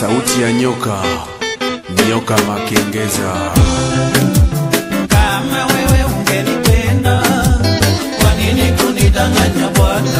sauti ya nyoka, nyoka makengeza. Kama wewe ungenipenda, kwa nini kunidanganya Bwana?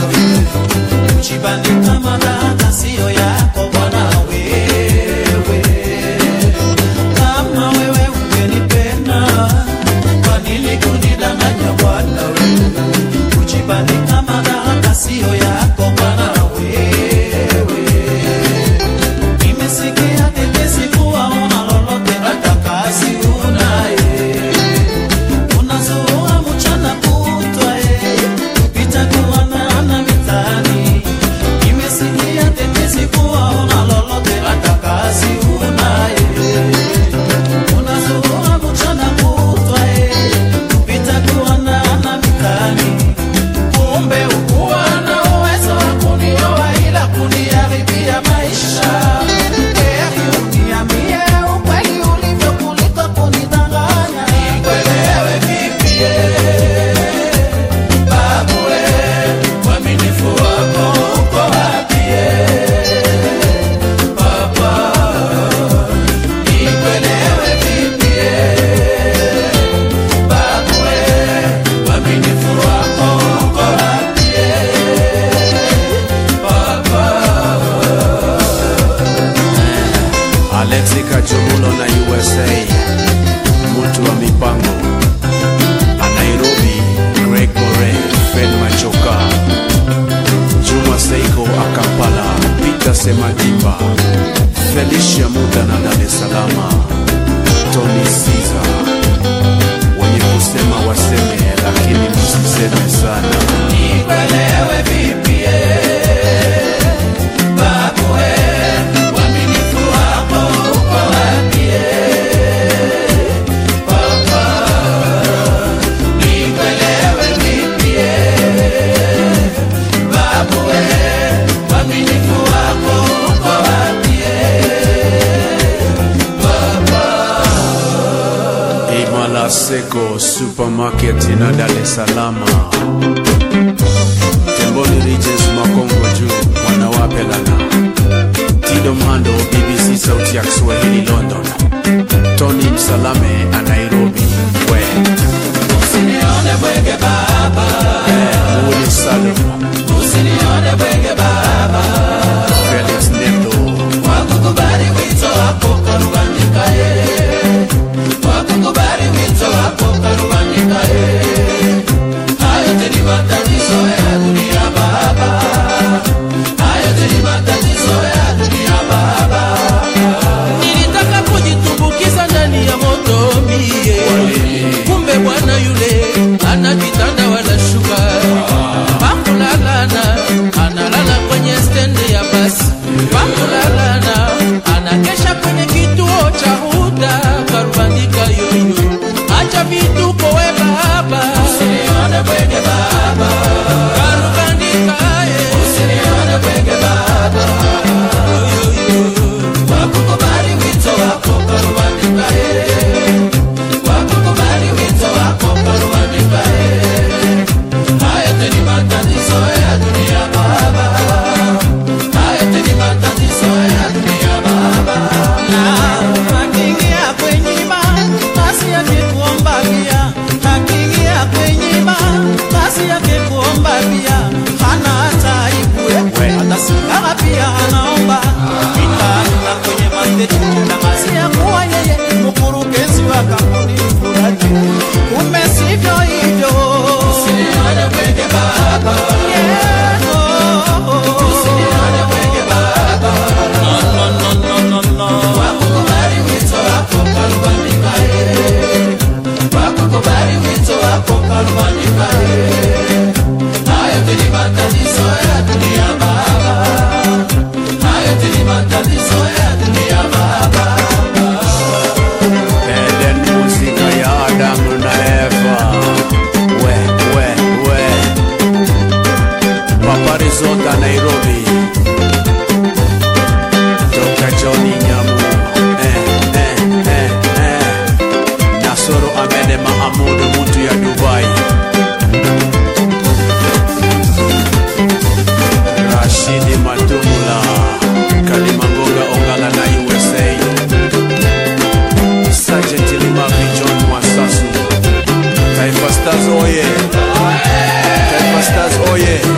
USA, mtu wa mipango a Nairobi, Greg More, Fred Machoka, Juma Seiko a Kampala, Peter Semadiba, Felicia Muda na Dar es Salaam. Seko supermarket na Dar es Salaam. Temboni Regions Makongo juu wanawapelana. Tido Mando, BBC sauti ya Kiswahili. hana taibu, atasonga pia anaomba, vita kwenye madhetu kennedy matumula kalimangonga ongala na usa sergent limavi john mwasasu. Taifa stars oye. Taifa stars oye. oh yeah.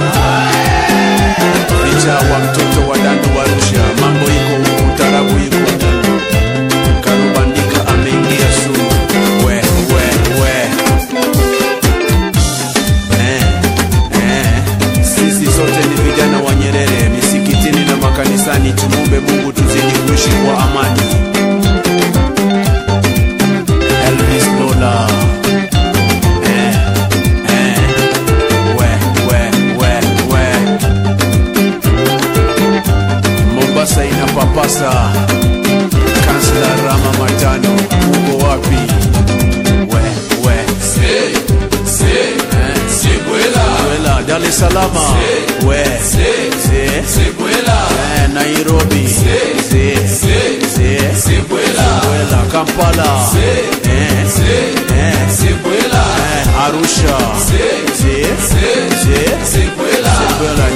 sekwela kampala arusha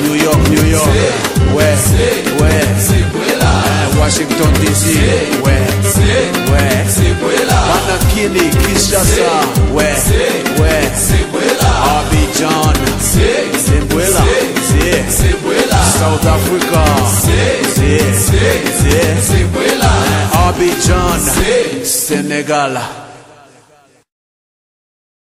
new york new york washington dc ouais ouais sekwela banakini kinshasa abidjan south africa Guinea, Venezuela, Abidjan, Senegal.